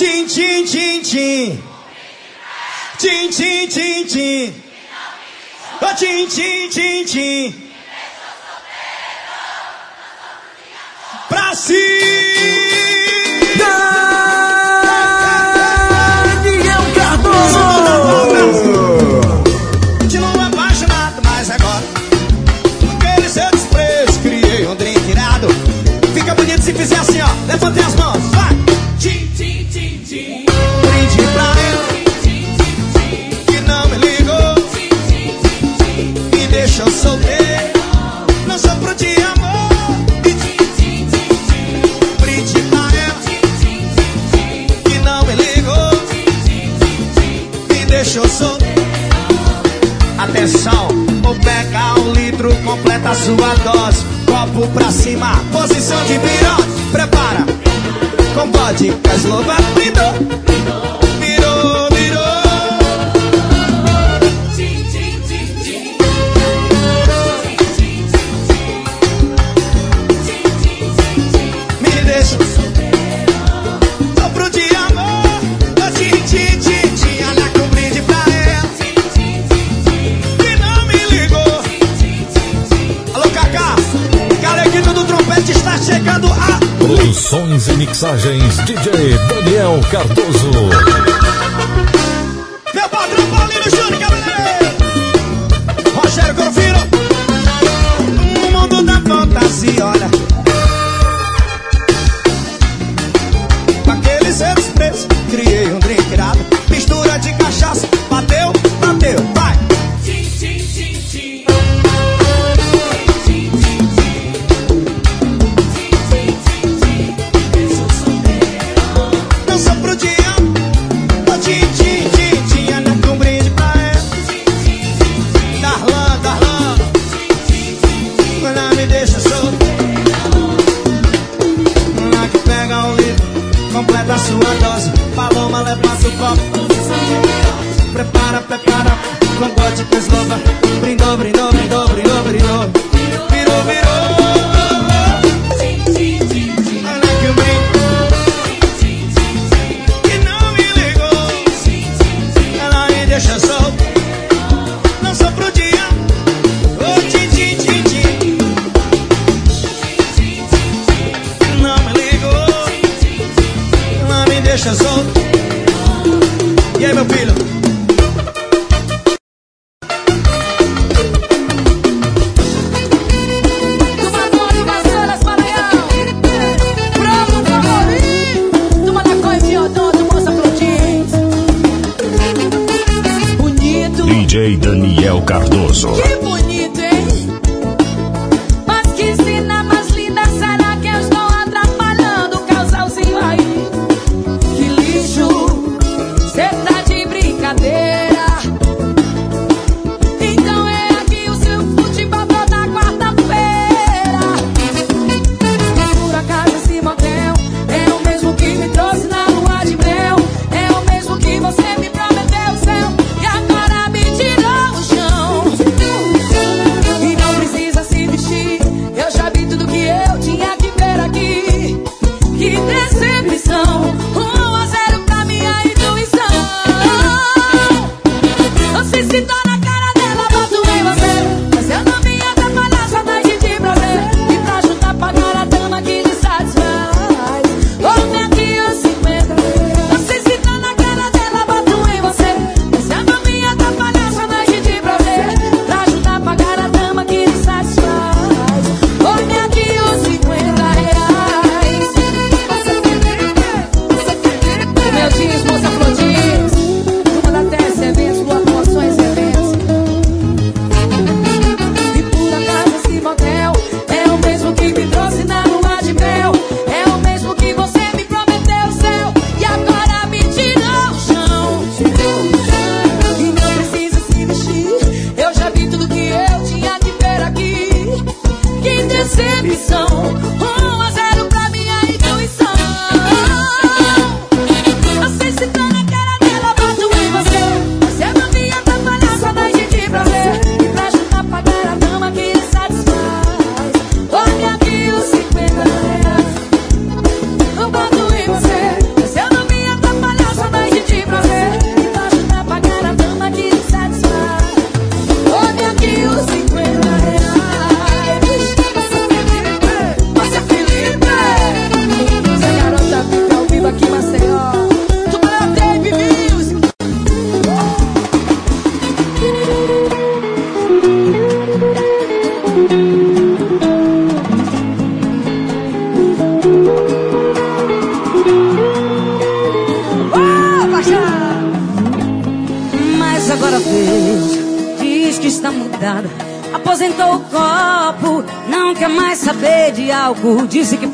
Tchim, tchim, tchim, tchim. Tchim, tchim, tchim, tchim. Oh, tchim, tchim, tchim, tchim. Pra cima! atenção. Ou pega um litro, completa a sua dose. Copo pra cima, posição de virose. Prepara, com vodka eslovaquidão. Produções e mixagens DJ Daniel Cardoso. His love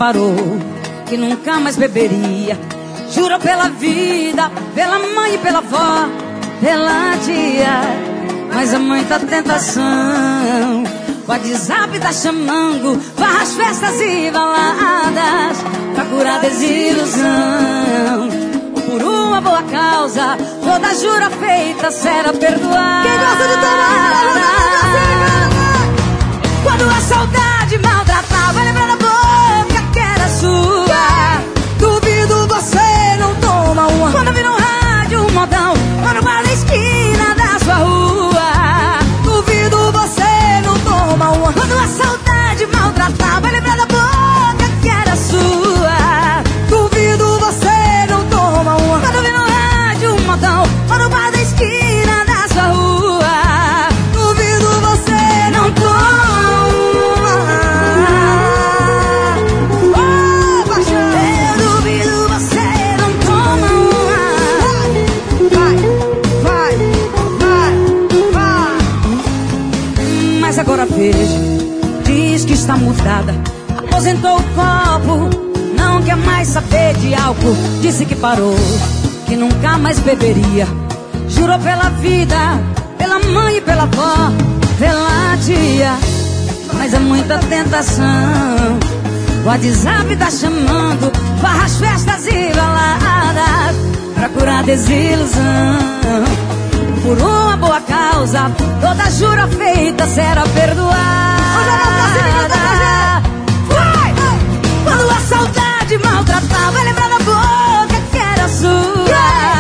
parou, que nunca mais beberia. Jurou pela vida, pela mãe e pela avó, pela tia. Mas a mãe tá tentação. O WhatsApp tá chamando para as festas e baladas pra curar desilusão. Ou por uma boa causa, toda jura feita será perdoada. Quem gosta de tomar, Quando a saudade esquina da sua rua. Duvido você não tomar uma quando essa diz que está mudada. Aposentou o copo, não quer mais saber de álcool. Disse que parou, que nunca mais beberia. Jurou pela vida, pela mãe e pela avó, pela tia. Mas é muita tentação. O WhatsApp tá chamando, barras, festas e baladas, pra curar desilusão por uma boa causa. Toda jura feita será perdoada nada. Vai! Quando a saudade maltratava, lembrava a boca que era sua.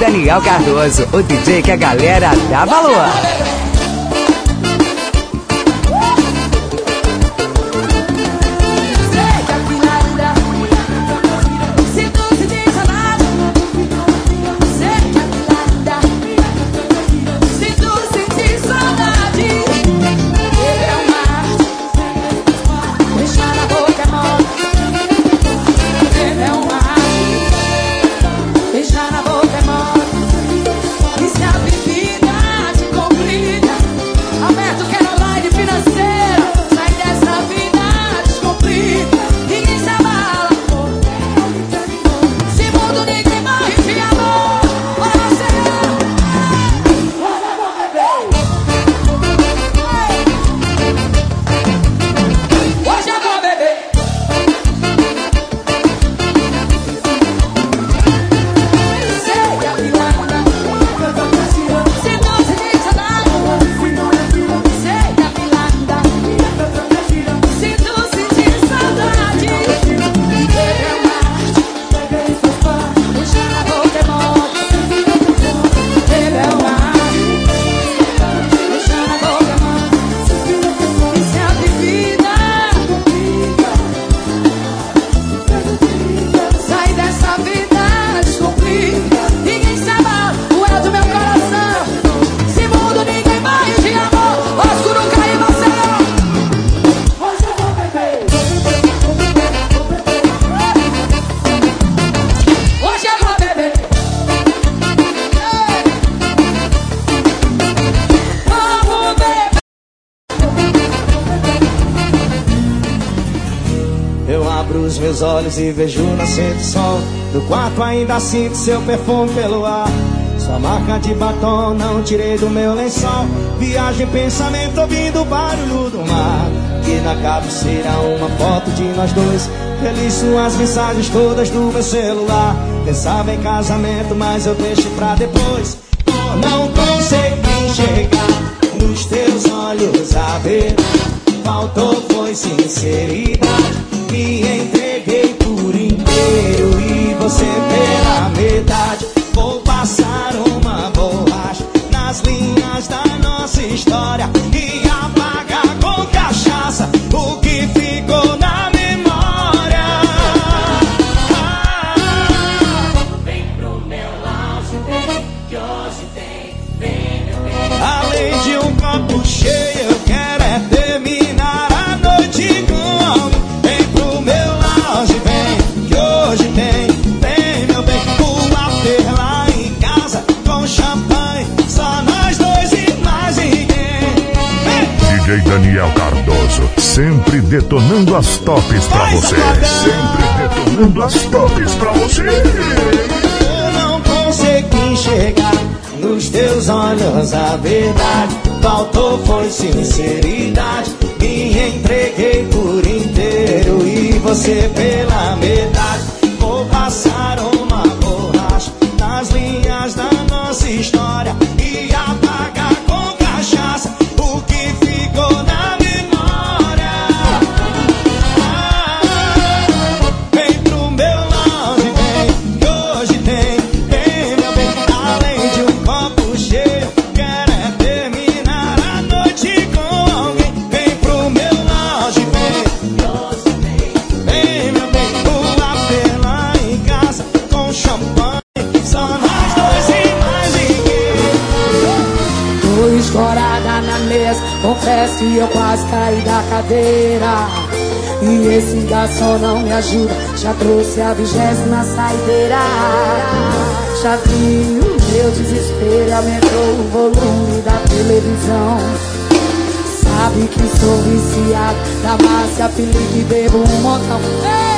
Daniel Cardoso, o DJ que a galera dá valor. vejo nascer do sol. Do quarto ainda sinto seu perfume pelo ar. Sua marca de batom não tirei do meu lençol. Viagem, pensamento ouvindo o barulho do mar. E na cabeceira uma foto de nós dois. Feliz suas mensagens todas do meu celular. Pensava em casamento, mas eu deixo pra depois. Não consegui enxergar nos teus olhos a ver. Faltou foi sinceridade. Me entender você pela metade. Vou passar uma borracha nas linhas da nossa história DJ Daniel Cardoso, sempre detonando as tops pra você. Sempre detonando as tops pra você. Eu não consegui enxergar nos teus olhos a verdade. Faltou foi sinceridade. Me entreguei por inteiro e você pela metade. Vou passar uma confesso que eu quase caí da cadeira. E esse garçom não me ajuda, já trouxe a vigésima saideira. Já vi o meu desespero, aumentou o volume da televisão. Sabe que sou viciado, da Márcia Felipe bebo um montão. Ei!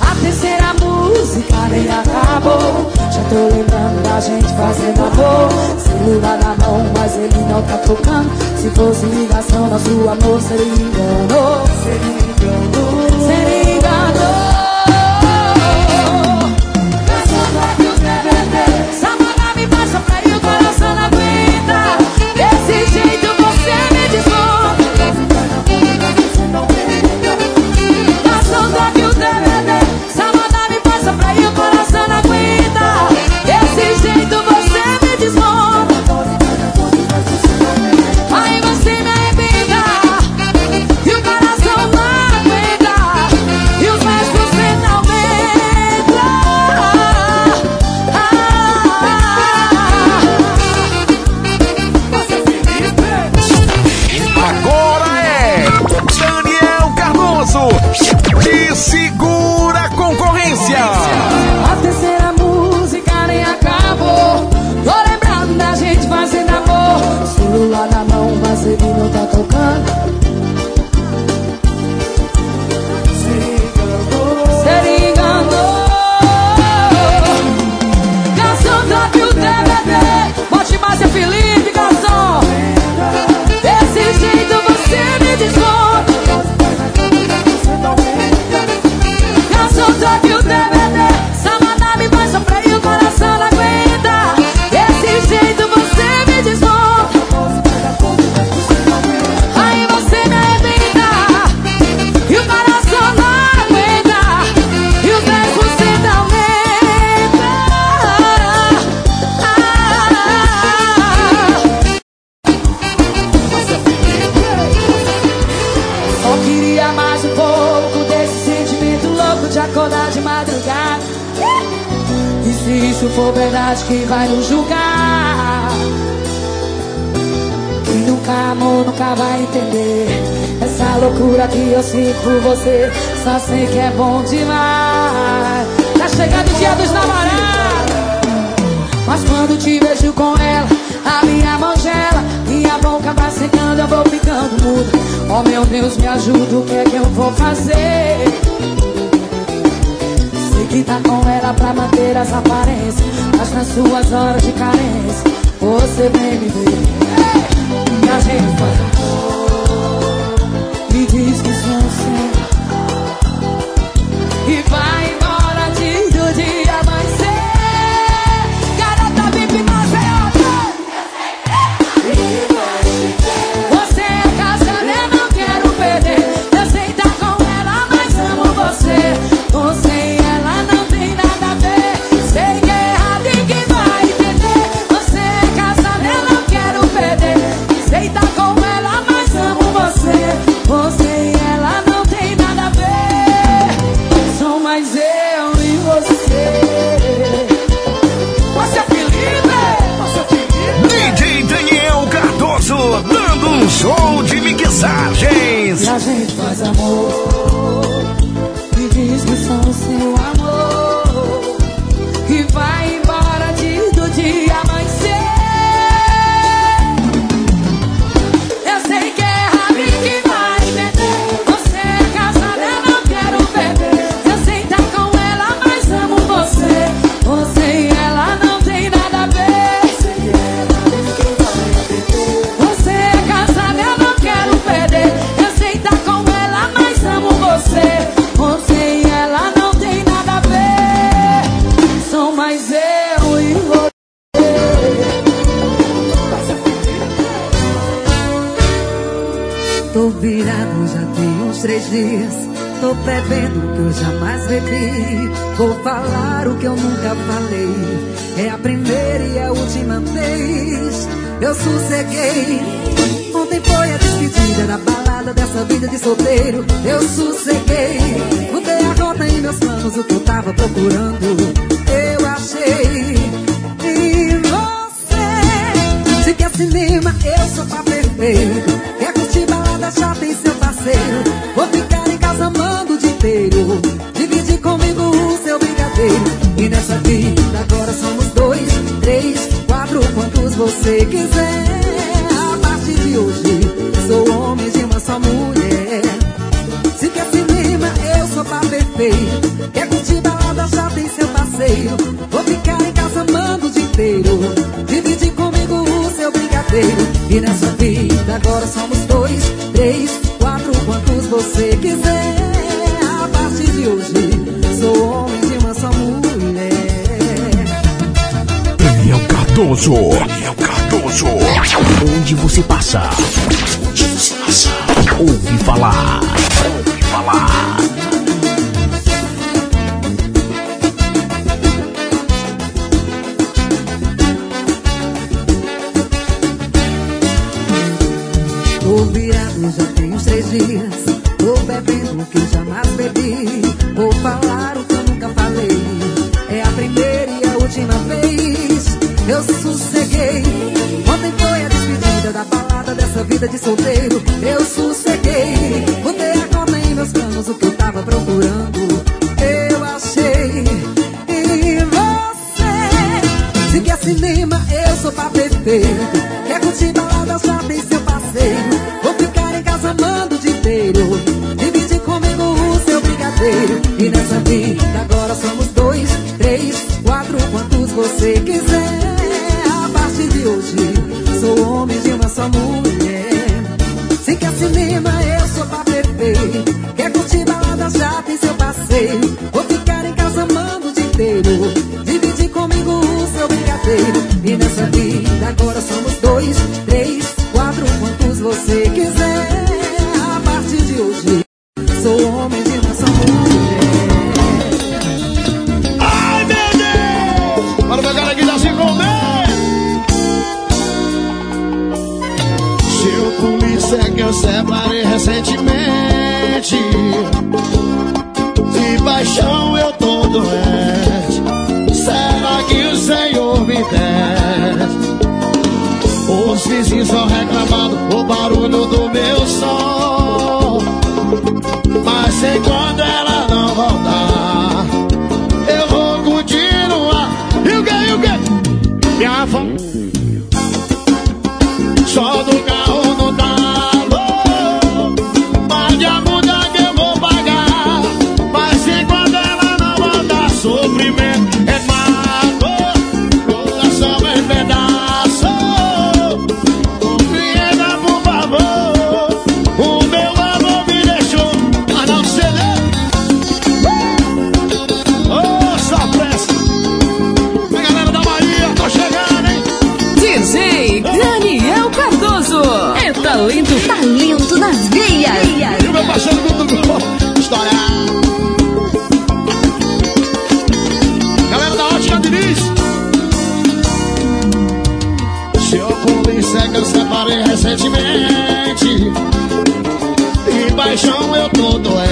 A terceira música nem acabou. Já tô lembrando da gente fazendo amor. Celular na mão, mas ele não tá tocando. Se fosse ligação, nosso amor seria engano. Seria engano. Seria engano. Cardoso. Te quem vai nos julgar? Quem nunca amou, nunca vai entender. Essa loucura que eu sinto por você, só sei que é bom demais. Tá chegando o dia dos namorados. Mas quando te vejo com ela, a minha mão gela, minha boca vai secando, eu vou ficando mudo. Oh meu Deus, me ajuda, o que é que eu vou fazer? que tá com ela pra manter as aparências Mas nas suas horas de carência. Você vem me ver. E a gente faz amor Me diz que sonha. show de mixagens. E a gente faz amor e diz que só o seu amor. nunca falei. É a primeira e a última vez. Eu sosseguei. Ontem foi a despedida da balada dessa vida de solteiro. Eu sosseguei. Mudei a rota em meus planos, o que eu tava procurando. Eu achei. E você? Se quer cinema, assim eu sou pra perfeito. Quer curtir? você quiser. A partir de hoje, sou homem de uma só mulher. Se quer cinema, eu sou pra perfeito. Quer curtir balada, já tem seu passeio. Vou ficar em casa amando o dia inteiro. Divide comigo o seu brigadeiro. E nessa vida agora somos dois, três, quatro, quantos você quiser. Cardoso. Daniel Cardoso. Onde você passa? Onde você passa? Ouve falar. Ouve falar. Tô virado já tem uns três dias. Tô bebendo o que jamais bebi. vida de solteiro eu sosseguei. Botei a corda em meus planos, o que eu tava procurando eu achei. E você, se quer é cinema, eu sou pra perfeito. Quer curtir balada, só tem seu passeio. Vou ficar em casa amando de inteiro. Divide comigo o seu brigadeiro. E nessa vida talento, talento nas veias. E o meu parceiro Vitor História. Galera da ótica Diniz. Seu polícia que eu separei recentemente. E paixão eu tô doente.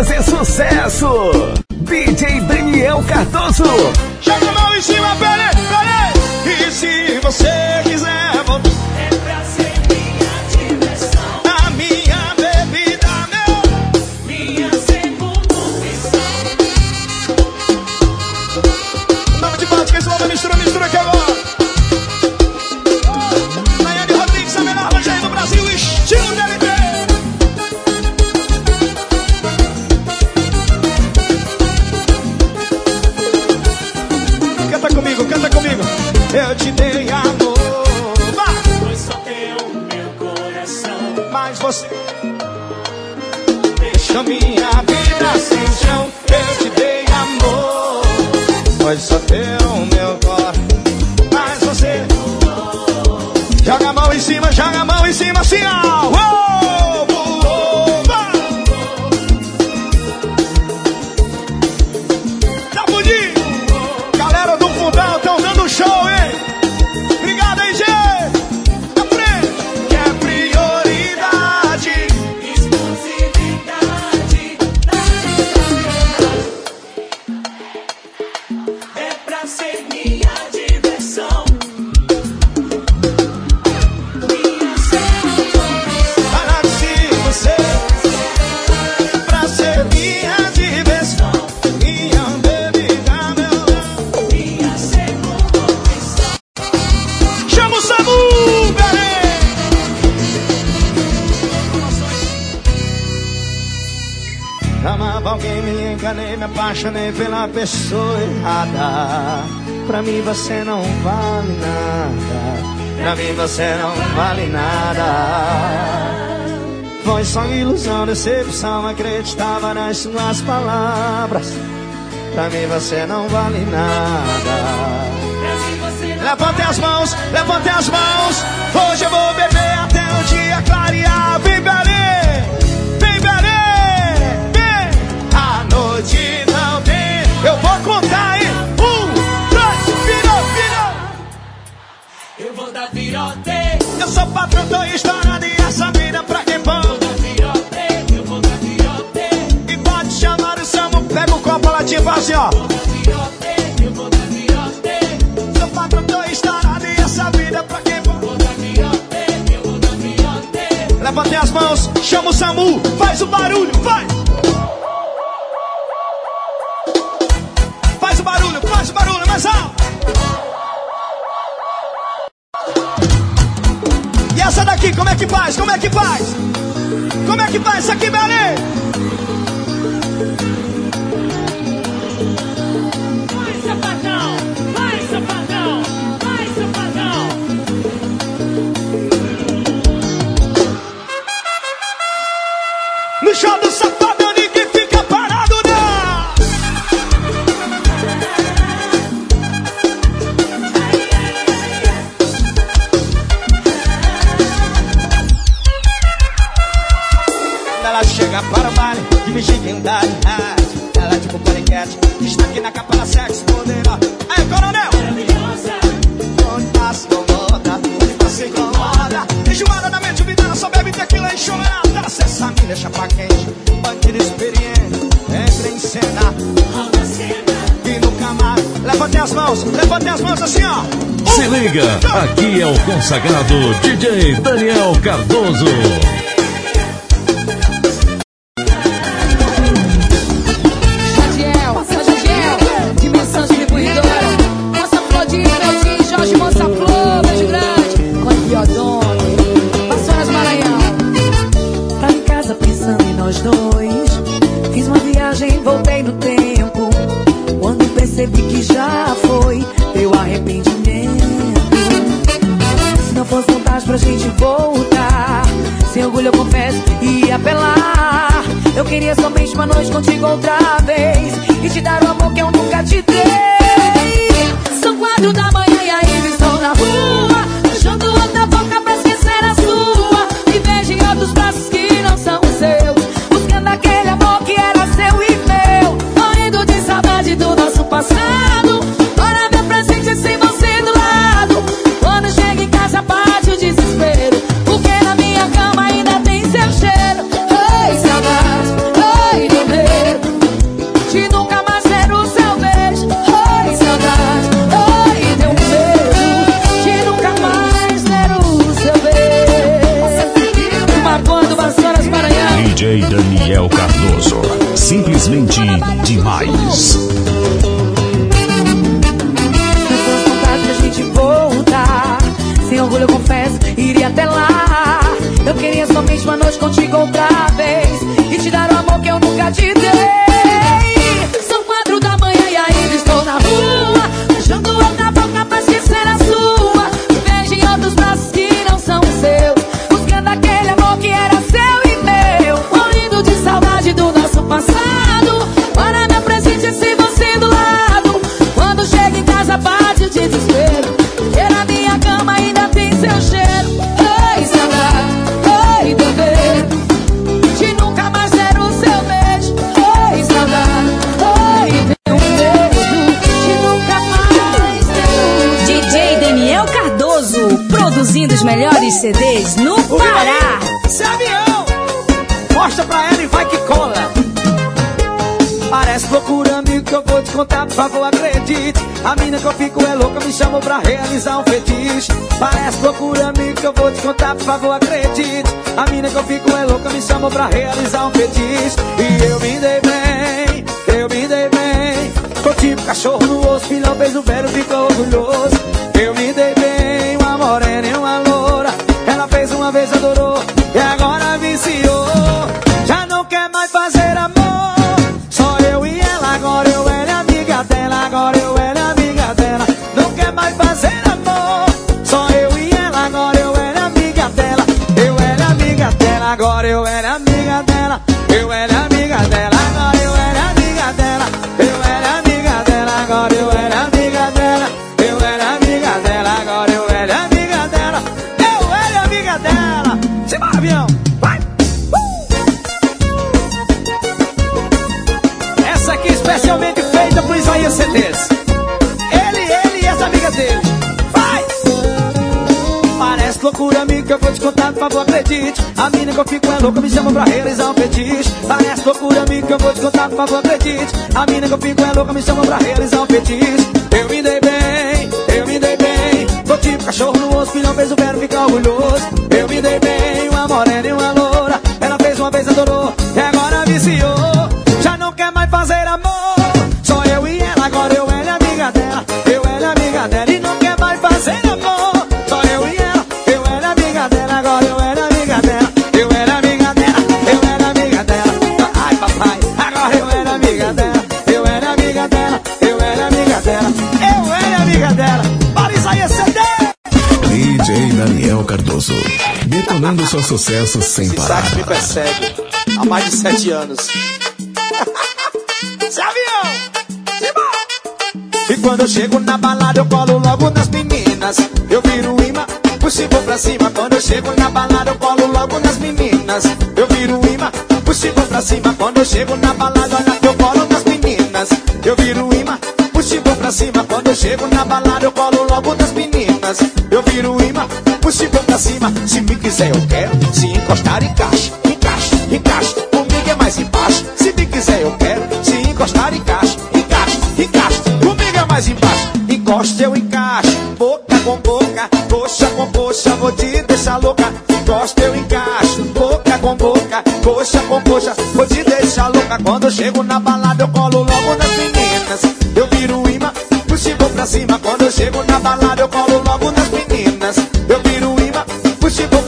fazer sucesso. DJ Daniel Cardoso. Joga a mão em cima, peraí, peraí. E se você você não vale nada. Pra mim você não vale nada. Foi só ilusão, decepção, acreditava nas suas palavras. Pra mim você não vale nada. Levante as mãos, levante as mãos. Hoje eu vou beber até o dia clarear. Vem, Belém! barulho, faz! Faz o barulho, faz o barulho, mais alto! E essa daqui, como é que faz? Como é que faz? Como é que faz? Isso aqui, meu o consagrado DJ Daniel Cardoso. que eu nunca te dei. São quatro da manhã. por favor acredite A mina que eu fico é louca, me chamou pra realizar um petisco. Acredite. A mina que eu fico é louca, me chama pra realizar um fetiche. Parece loucura, amiga, que eu vou te contar, por favor, acredite. A mina que eu fico é louca, me chama pra realizar um fetiche. Eu me dei bem, eu me dei bem. Tô tipo cachorro no osso, não fez o verbo ficar orgulhoso. Eu me dei bem, uma morena e uma Seu sucesso sem Esse parar. sax me persegue há mais de sete anos. E quando eu chego na balada, eu colo logo nas meninas. Eu viro imã, puxo e vou pra cima. Quando eu chego na balada, eu colo logo nas meninas. Eu viro imã, puxo e vou pra cima. Quando eu chego na balada, olha que eu colo nas meninas. Eu viro imã, puxo e vou pra cima. Quando eu chego na balada, eu colo logo nas meninas. Eu viro imã, puxo e vou cima. Se me quiser, eu quero. Se encostar, encaixa, encaixa, encaixa. Comigo é mais embaixo. Se me quiser, eu quero. Se encostar, encaixa, encaixa, encaixa. Comigo é mais embaixo. Encosta, eu encaixo. Boca com boca, coxa com coxa. Vou te deixar louca. Encosta, eu encaixo. Boca com boca, coxa com coxa. Vou te deixar louca. Quando eu chego na balada, eu colo logo nas meninas. Eu viro imã, puxo e vou pra cima. Quando eu chego na balada, eu colo logo nas meninas. Eu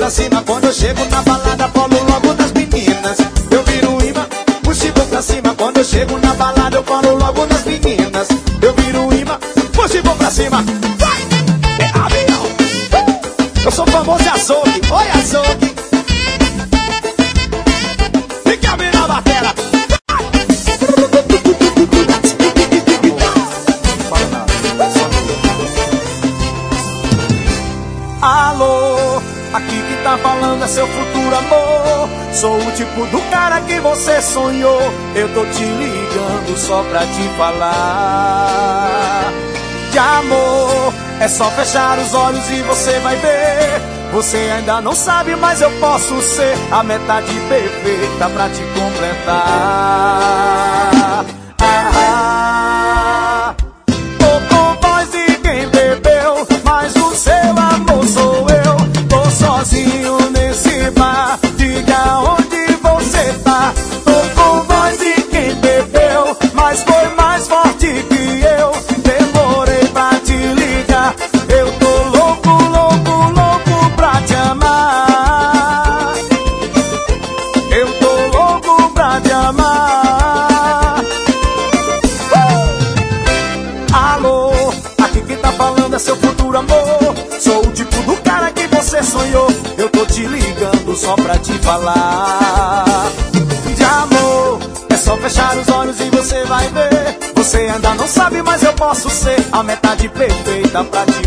pra cima. Quando eu chego na balada, colo logo nas meninas. Eu viro imã, puxo e vou pra cima. Quando eu chego na balada, eu colo logo nas meninas. Eu viro imã, puxo e vou pra cima. Vai! É! Eu sou famoso em açougue. Sou o tipo do cara que você sonhou. Eu tô te ligando só pra te falar. De amor, é só fechar os olhos e você vai ver. Você ainda não sabe, mas eu posso ser a metade perfeita pra te completar. Posso ser a metade perfeita pra te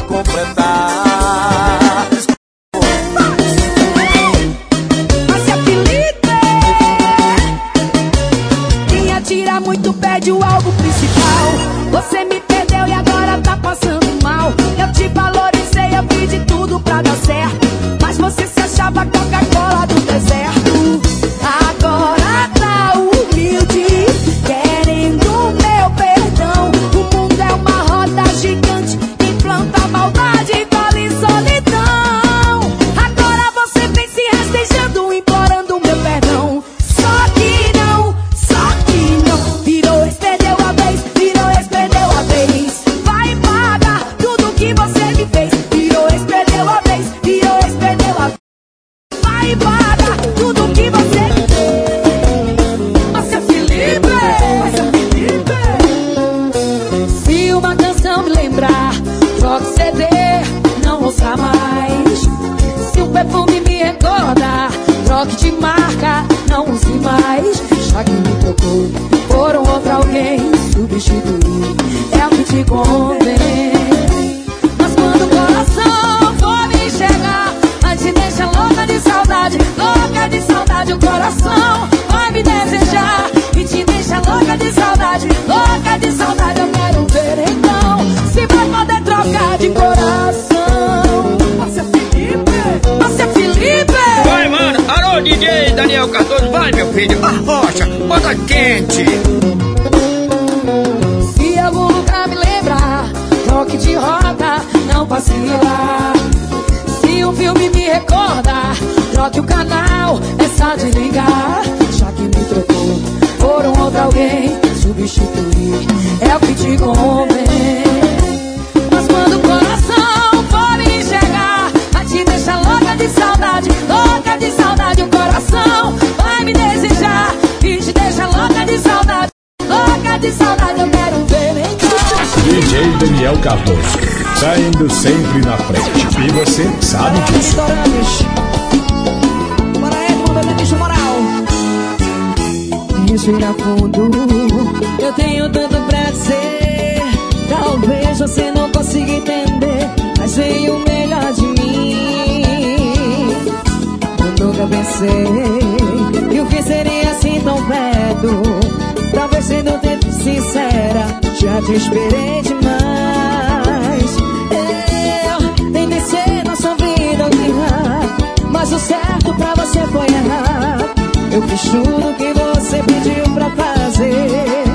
que você pediu pra fazer.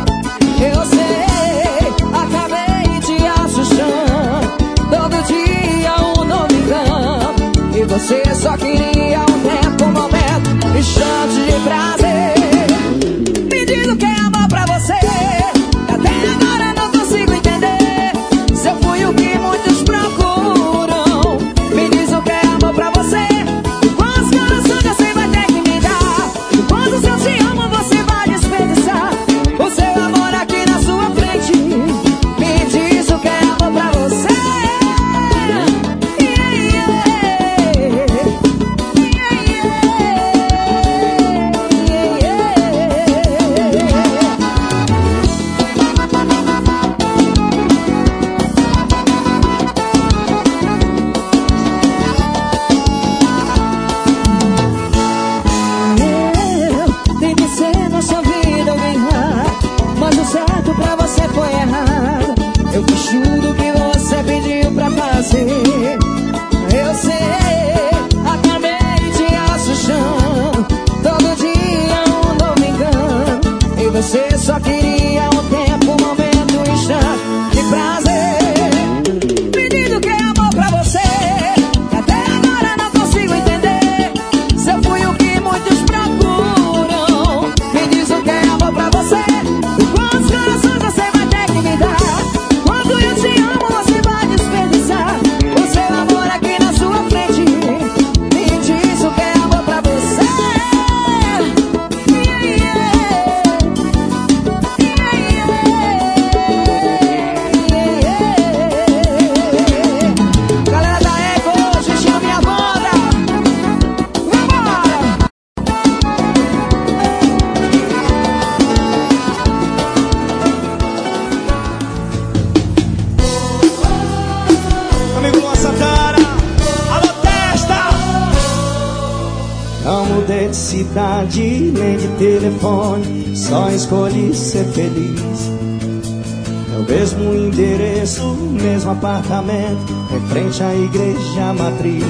Eu sei, acabei de assustando. Todo dia um novo engano. E você só queria um tempo, um momento, e chante de prazer. feliz. É o mesmo endereço, mesmo apartamento, em frente à igreja matriz.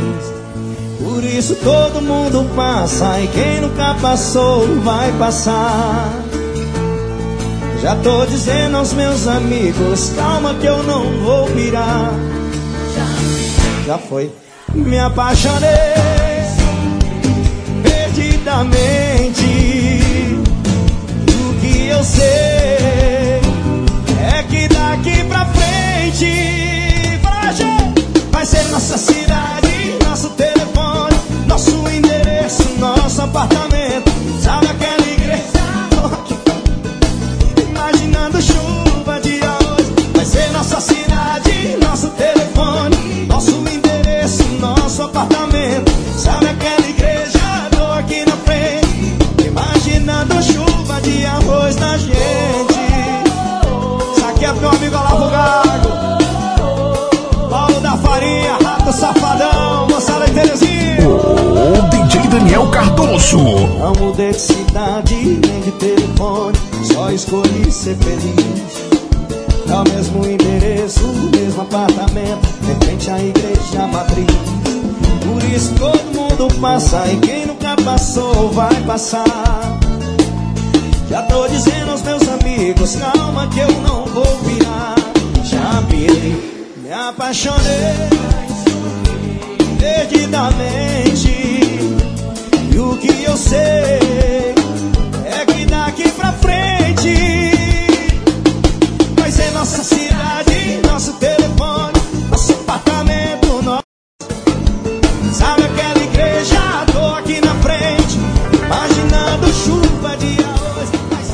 Por isso todo mundo passa e quem nunca passou vai passar. Já tô dizendo aos meus amigos, calma que eu não vou virar. Já foi. Me apaixonei perdidamente. O que eu sei. de Braja vai ser nossa cidade, nosso telefone, nosso endereço, nosso apartamento. Sabe aquela Cardoso. Não mudei de cidade, nem de telefone, só escolhi ser feliz. É o mesmo endereço, o mesmo apartamento, de frente à igreja matriz. Por isso todo mundo passa e quem nunca passou vai passar. Já tô dizendo aos meus amigos, calma que eu não vou virar. Já virei, me apaixonei perdidamente que eu sei é que daqui pra frente vai ser é nossa cidade, nosso telefone, nosso apartamento, nosso. Sabe aquela igreja? Tô aqui na frente, imaginando chuva de arroz.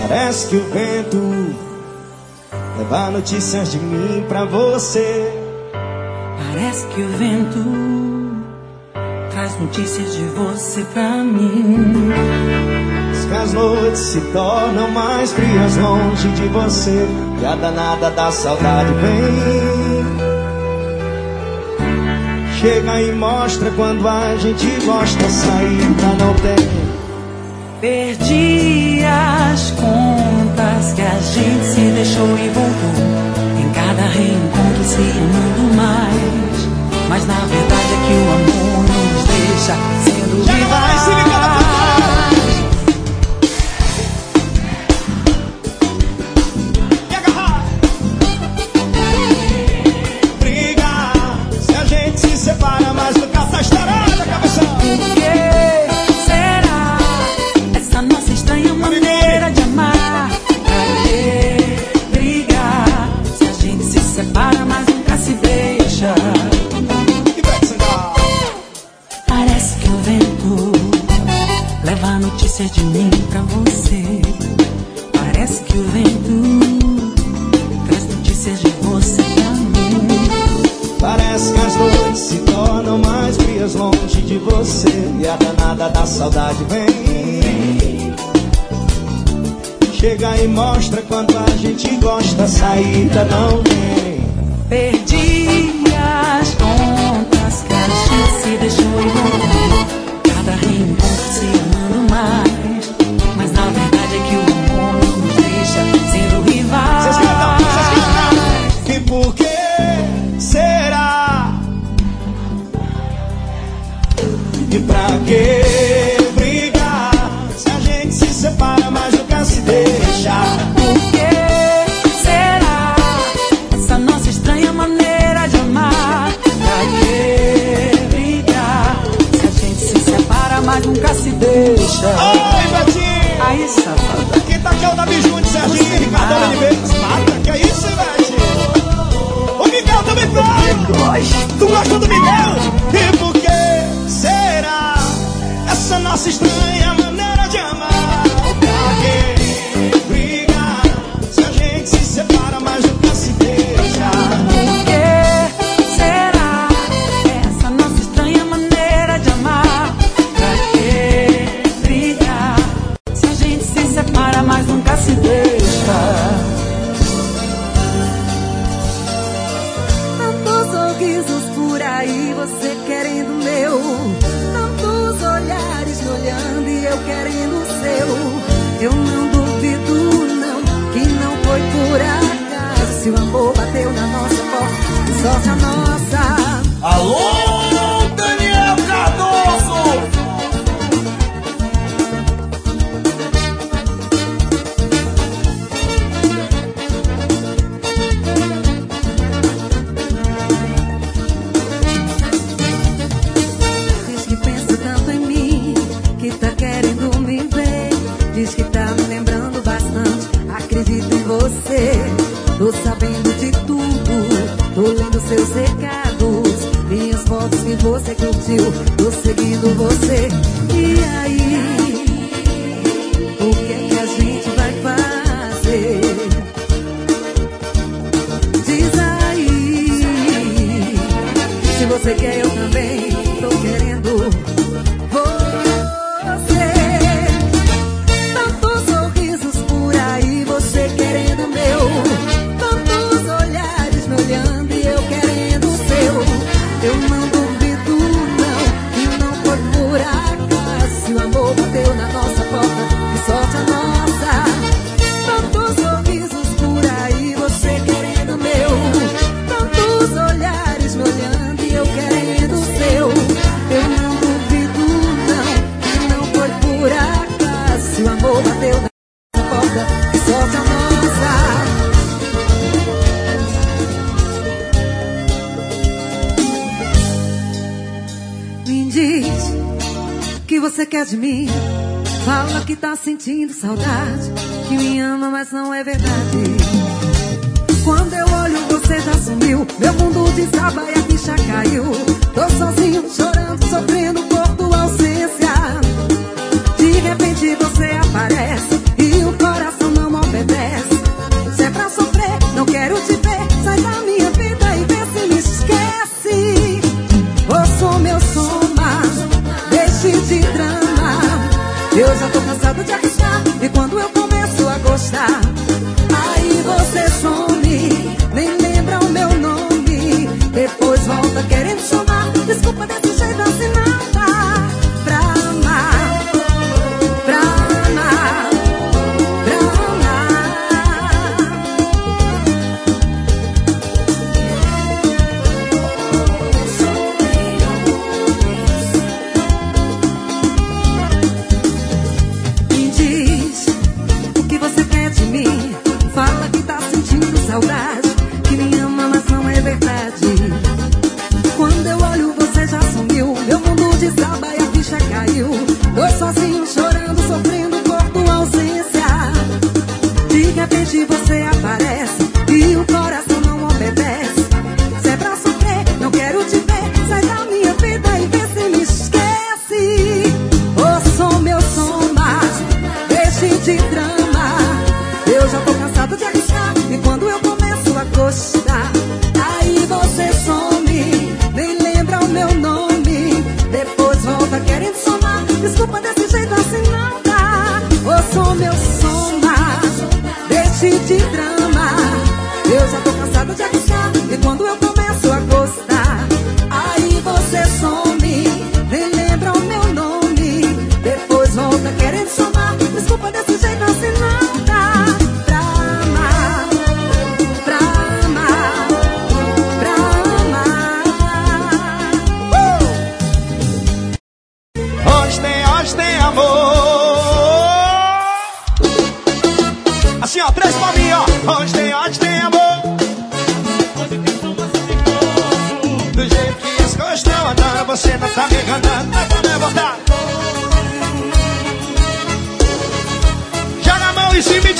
Parece que o vento leva notícias de mim pra você. Parece que o vento as notícias de você pra mim. Que as noites se tornam mais frias longe de você. E a danada da saudade vem. Chega e mostra quando a gente gosta, saída não tem. Perdi as contas que a gente se deixou e voltou. Em cada reencontro se amando mais. Mas na verdade é que o amor nos deu deixa sendo viva. Santa não.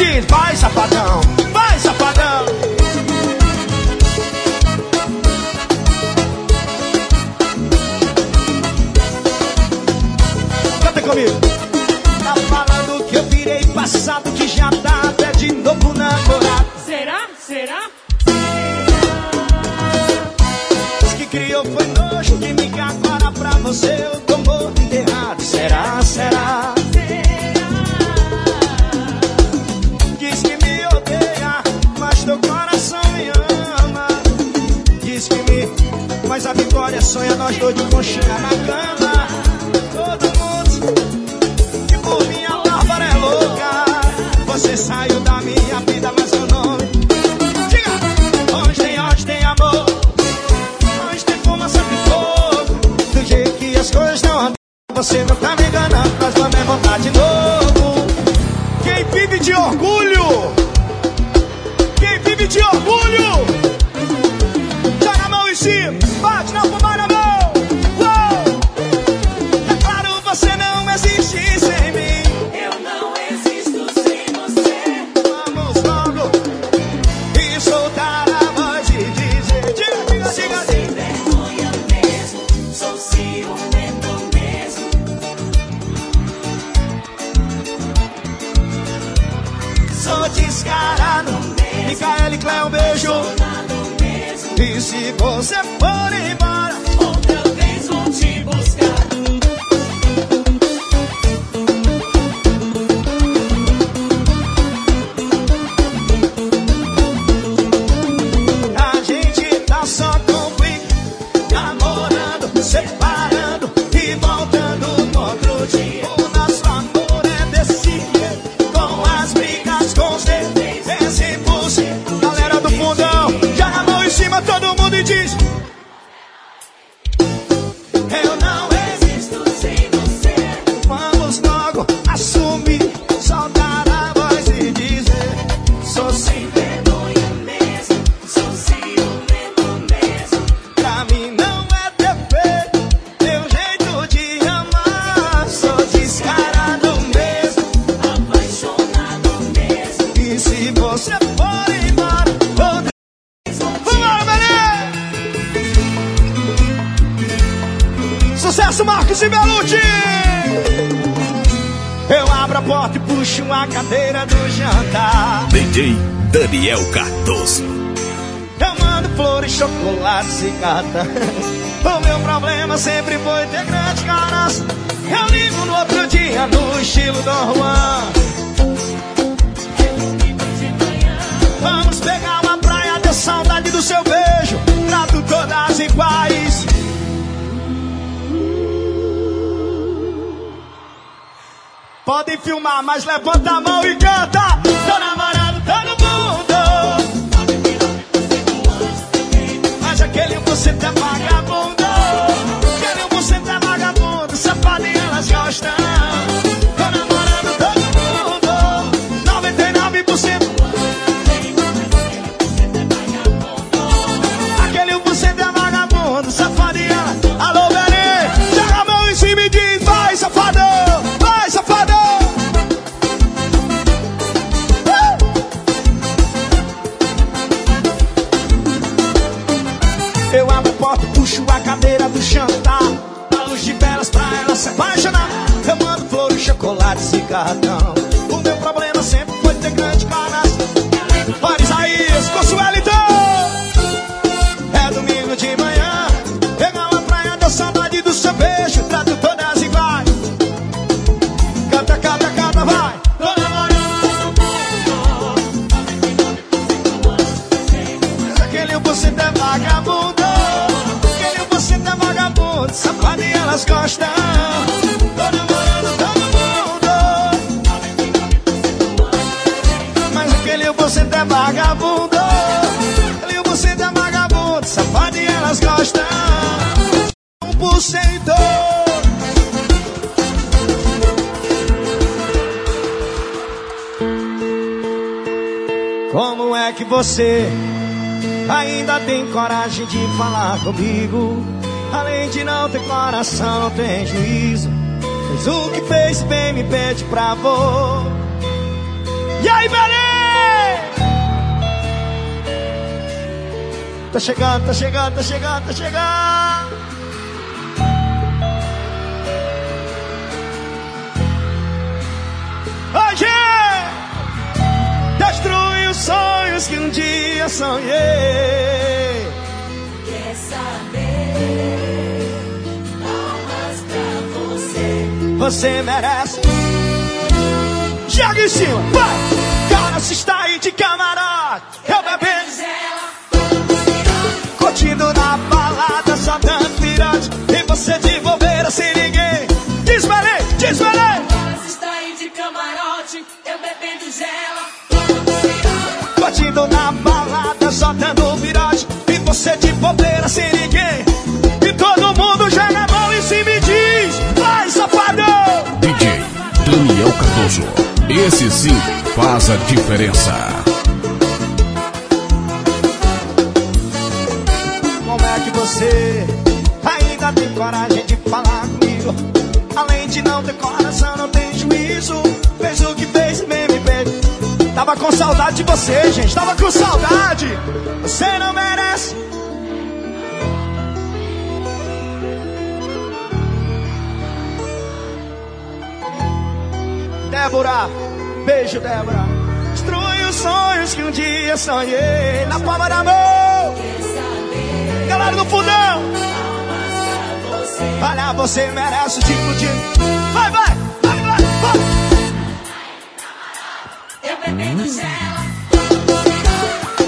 Diz: Vai, safadão. Dois de conchinha na cama. DJ Daniel Cardoso. Eu mando flores, chocolates e carta. O meu problema sempre foi ter grande caras. Eu ligo no outro dia no estilo Dom Juan. Vamos pegar uma praia, ter saudade do seu beijo. Trato todas iguais. Podem filmar, mas levanta a mão e canta. Tô Dale chocolates você ainda tem coragem de falar comigo? Além de não ter coração, não tem juízo. Fez o que fez, bem me pede pra vô. E aí, Belém? Tá chegando, tá chegando, tá chegando, tá chegando. Os sonhos que um dia sonhei. Quer saber? Palmas pra você. Você merece. Joga em cima, vai! Cara, se está aí de camarote, eu bebendo. Curtindo na balada, só dando pirote. E você de bobeira sem ninguém. Desvelei, desvelei. Na balada, só dando pirote. E você de bobeira sem ninguém. E todo mundo joga a mão em cima e diz: Vai, safadão! DJ Daniel Cardoso. Esse sim faz a diferença. Como é que você ainda tem coragem de falar comigo? Além de não ter coração, não tem Tava com saudade de você, gente. Tava com saudade. Você não merece. Débora, beijo, Débora. Destrui os sonhos que um dia sonhei na palma da mão. Galera do fundão, olha, você merece o tipo de. Vai, vai,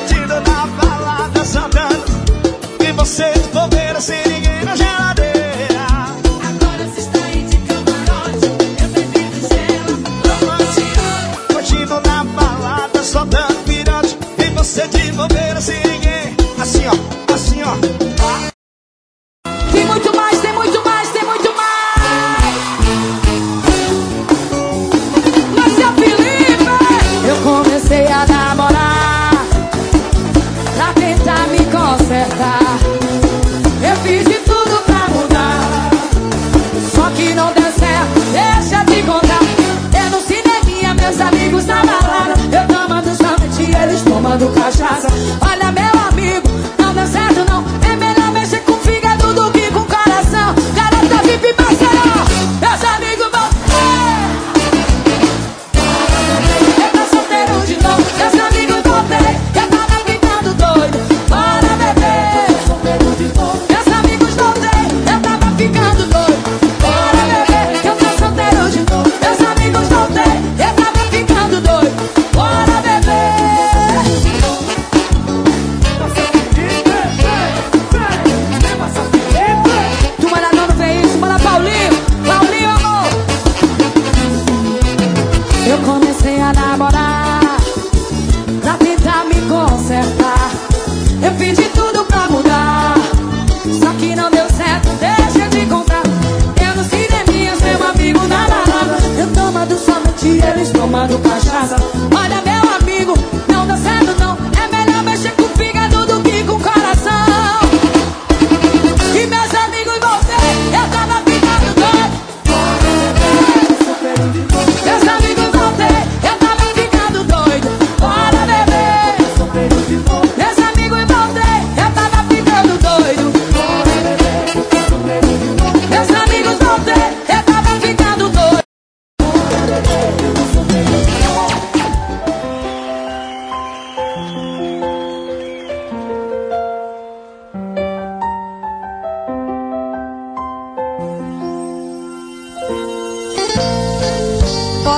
Tido na balada, dando. E você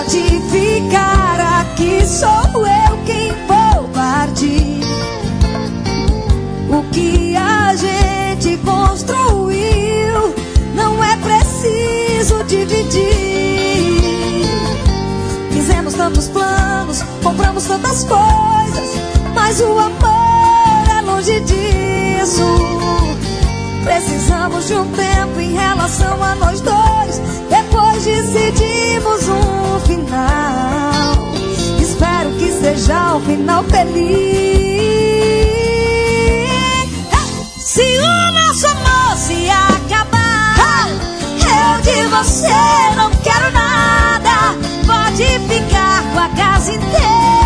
pode ficar aqui, sou eu quem vou partir. O que a gente construiu não é preciso dividir. Fizemos tantos planos, compramos tantas coisas, mas o amor é longe disso. Precisamos de um tempo em relação a nós dois. Decidimos um final. Espero que seja um final feliz. Se o nosso amor se acabar, eu de você não quero nada. Pode ficar com a casa inteira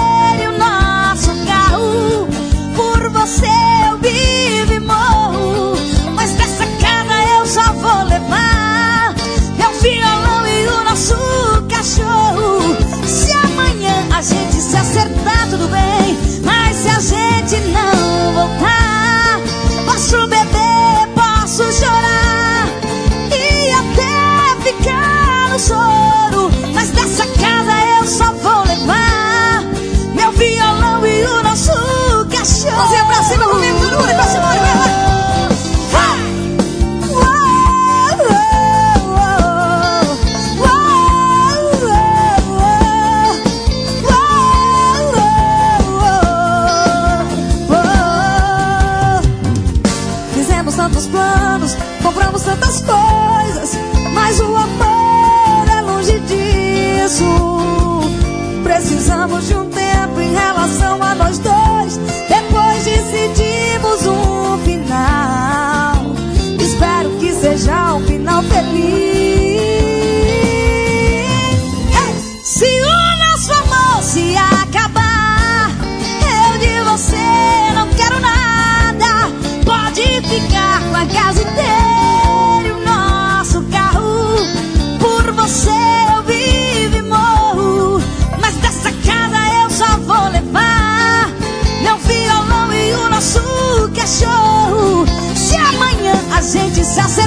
tudo bem. Mas se a gente não voltar,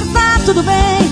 acertar, tudo bem.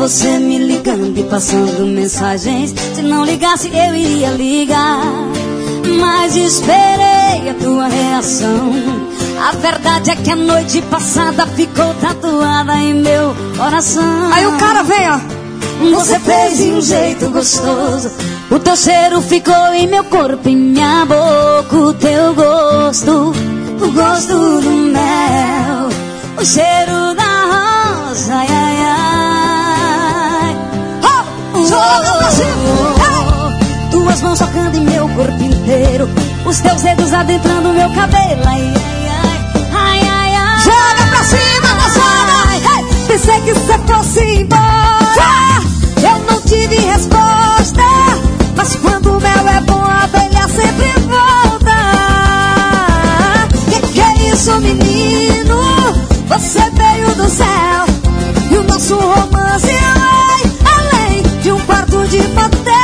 Você me ligando e passando mensagens. Se não ligasse, eu iria ligar. Mas esperei a tua reação. A verdade é que a noite passada ficou tatuada em meu coração. Aí o cara vem, ó. Você fez de um jeito gostoso. O teu cheiro ficou em meu corpo, em minha boca. O teu gosto, o gosto do mel. O cheiro Joga pra cima! Tuas mãos tocando em meu corpo inteiro. Os teus dedos adentrando meu cabelo. Ai, ai, ai, ai. Joga pra cima, moçada! Pensei que você fosse embora. Eu não tive resposta. Mas quando o mel é bom, a abelha sempre volta. Que que é isso, menino? Você veio do céu. E o nosso romance vai de papel.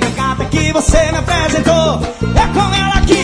Daquela amiga gata que você me apresentou. É com ela que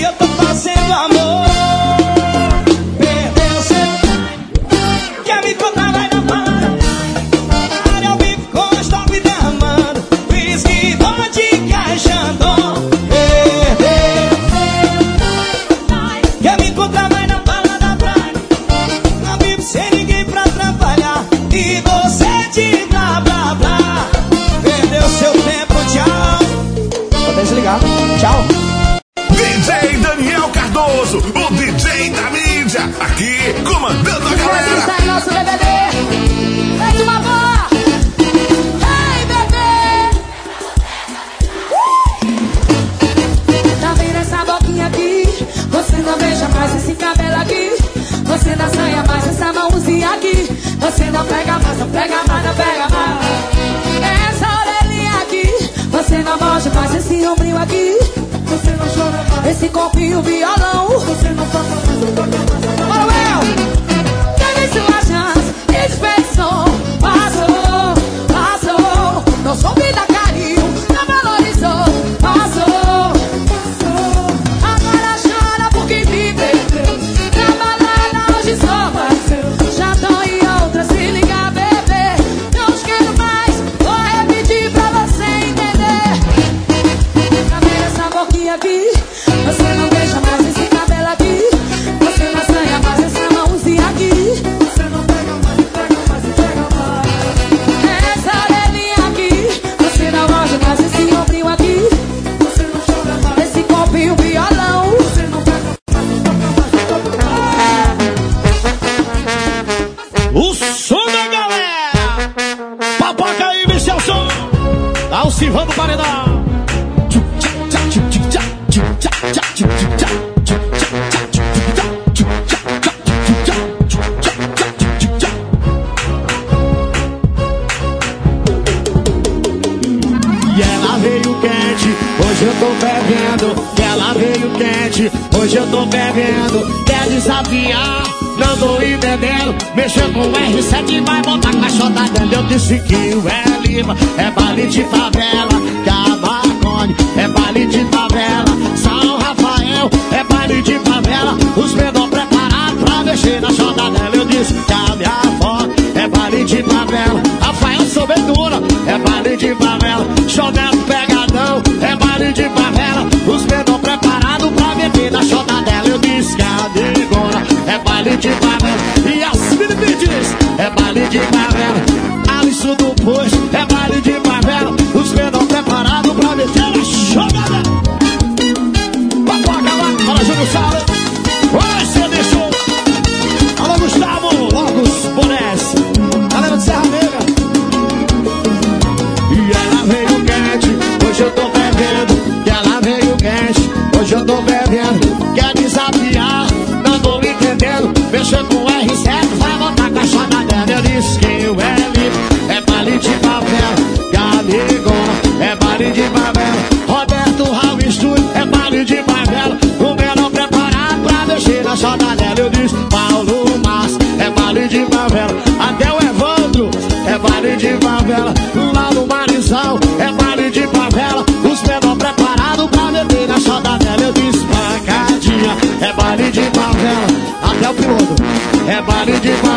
meio quente. Hoje eu tô bebendo, quer desafiar? Não tô entendendo. Mexeu com o R7 vai botar caixota dentro. Eu disse que o é Lima, é baile de favela. Que a Marconi é baile de favela. São Rafael é baile de favela. Os menor preparados pra mexer na chota dela. Eu disse que a minha foto é baile de favela. Rafael Sobedura é baile de favela. Jonel pega get my de